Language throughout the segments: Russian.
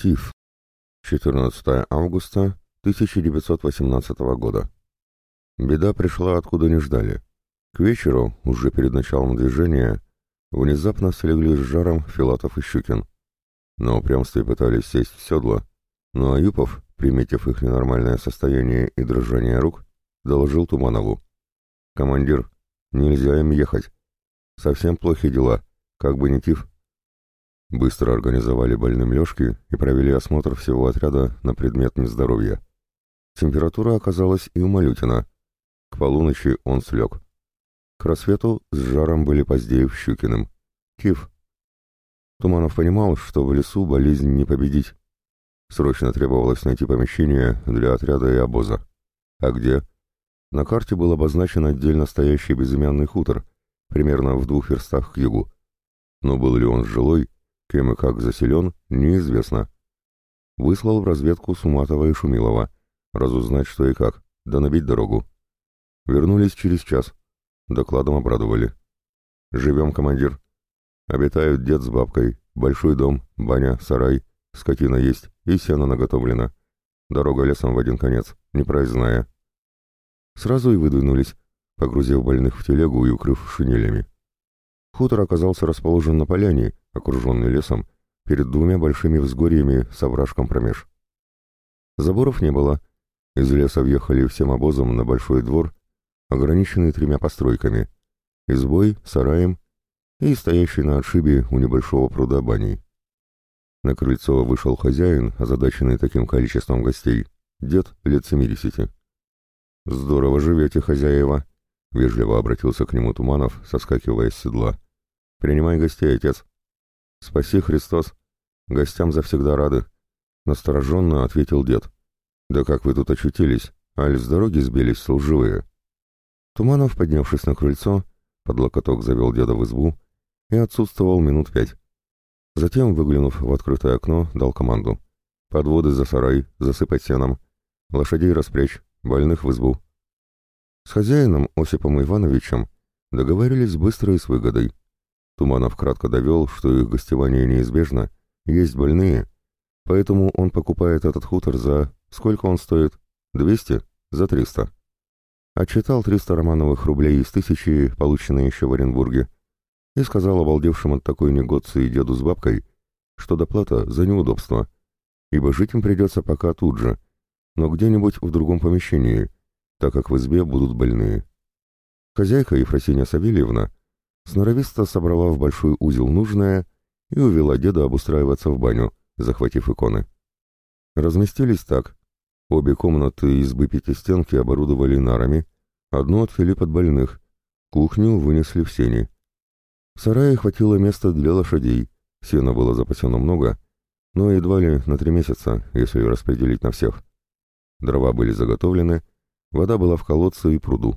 ТИФ. 14 августа 1918 года. Беда пришла откуда не ждали. К вечеру, уже перед началом движения, внезапно слегли с жаром Филатов и Щукин. На упрямстве пытались сесть в седло, но Аюпов, приметив их ненормальное состояние и дрожание рук, доложил Туманову. «Командир, нельзя им ехать. Совсем плохи дела, как бы не тиф». Быстро организовали больным лёжки и провели осмотр всего отряда на предмет нездоровья. Температура оказалась и у Малютина. К полуночи он слег. К рассвету с жаром были Поздеев Щукиным. Тиф. Туманов понимал, что в лесу болезнь не победить. Срочно требовалось найти помещение для отряда и обоза. А где? На карте был обозначен отдельно стоящий безымянный хутор, примерно в двух верстах к югу. Но был ли он жилой, Кем и как заселен, неизвестно. Выслал в разведку Суматова и Шумилова. Разузнать, что и как, да набить дорогу. Вернулись через час. Докладом обрадовали. «Живем, командир. Обитают дед с бабкой, большой дом, баня, сарай, скотина есть и сено наготовлено. Дорога лесом в один конец, непроездная». Сразу и выдвинулись, погрузив больных в телегу и укрыв шинелями. Хутор оказался расположен на поляне, окруженный лесом, перед двумя большими взгорьями с овражком промеж. Заборов не было. Из леса въехали всем обозом на большой двор, ограниченный тремя постройками — избой, сараем и стоящий на отшибе у небольшого пруда баней. На крыльцо вышел хозяин, озадаченный таким количеством гостей, дед лет семидесяти. «Здорово живете, хозяева!» — вежливо обратился к нему Туманов, соскакивая с седла. «Принимай гостей, отец!» «Спаси Христос! Гостям завсегда рады!» Настороженно ответил дед. «Да как вы тут очутились? Аль с дороги сбились служивые?» Туманов, поднявшись на крыльцо, под локоток завел деда в избу и отсутствовал минут пять. Затем, выглянув в открытое окно, дал команду. «Подводы за сарай, засыпать сеном, лошадей распрячь, больных в избу». С хозяином Осипом Ивановичем договорились быстро и с выгодой. Туманов кратко довел, что их гостевание неизбежно, есть больные, поэтому он покупает этот хутор за... Сколько он стоит? Двести? За триста. Отчитал триста романовых рублей из тысячи, полученные еще в Оренбурге, и сказал обалдевшим от такой негодции деду с бабкой, что доплата за неудобство, ибо жить им придется пока тут же, но где-нибудь в другом помещении, так как в избе будут больные. Хозяйка Ефросинья Савельевна сноровисто собрала в большой узел нужное и увела деда обустраиваться в баню, захватив иконы. Разместились так. Обе комнаты избы пятистенки оборудовали нарами, одну отвели под больных, кухню вынесли в сени. В сарае хватило места для лошадей, сена было запасено много, но едва ли на три месяца, если распределить на всех. Дрова были заготовлены, вода была в колодце и пруду.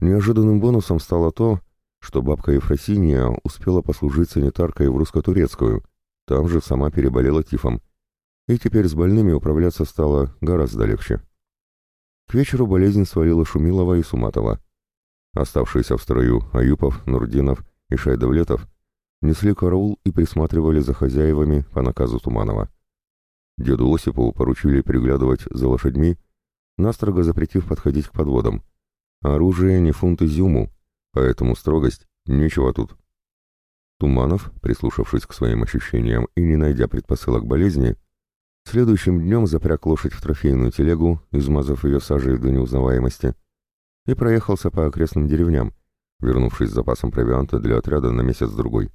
Неожиданным бонусом стало то, что бабка Ефросинья успела послужить санитаркой в русско-турецкую, там же сама переболела тифом, и теперь с больными управляться стало гораздо легче. К вечеру болезнь свалила Шумилова и Суматова. Оставшиеся в строю Аюпов, Нурдинов и Шайдовлетов несли караул и присматривали за хозяевами по наказу Туманова. Деду Осипу поручили приглядывать за лошадьми, настрого запретив подходить к подводам. Оружие не фунт изюму, Поэтому строгость — ничего тут. Туманов, прислушавшись к своим ощущениям и не найдя предпосылок болезни, следующим днем запряг лошадь в трофейную телегу, измазав ее сажей до неузнаваемости, и проехался по окрестным деревням, вернувшись с запасом провианта для отряда на месяц-другой.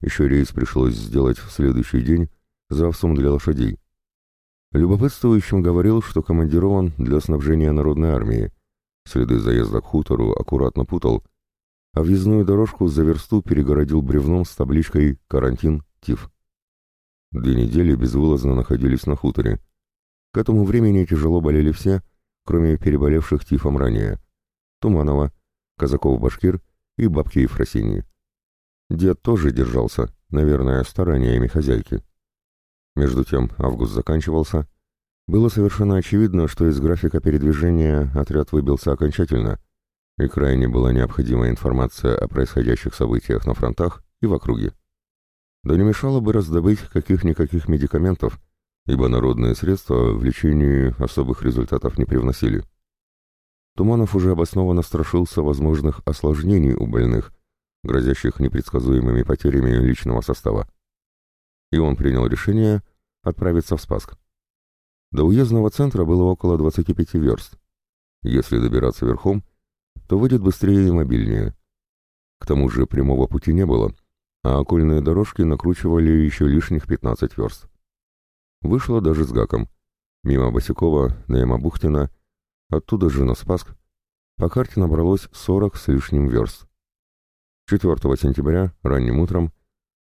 Еще рейс пришлось сделать в следующий день за овсом для лошадей. Любопытствующим говорил, что командирован для снабжения народной армии, Следы заезда к хутору аккуратно путал, а въездную дорожку за версту перегородил бревном с табличкой «Карантин, ТИФ». Две недели безвылазно находились на хуторе. К этому времени тяжело болели все, кроме переболевших тифом ранее. Туманова, Казаков-Башкир и бабки Ефросиньи. Дед тоже держался, наверное, стараниями хозяйки. Между тем август заканчивался, было совершенно очевидно, что из графика передвижения отряд выбился окончательно, и крайне была необходима информация о происходящих событиях на фронтах и в округе. Да не мешало бы раздобыть каких-никаких медикаментов, ибо народные средства в лечении особых результатов не привносили. Туманов уже обоснованно страшился возможных осложнений у больных, грозящих непредсказуемыми потерями личного состава. И он принял решение отправиться в Спаск. До уездного центра было около 25 верст. Если добираться верхом, то выйдет быстрее и мобильнее. К тому же прямого пути не было, а окольные дорожки накручивали еще лишних 15 верст. Вышло даже с гаком. Мимо Босякова, Наема Бухтина, оттуда же на Спаск. По карте набралось 40 с лишним верст. 4 сентября, ранним утром,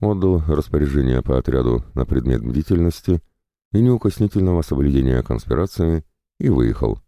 отдал распоряжение по отряду на предмет бдительности и неукоснительного соблюдения конспирации и выехал.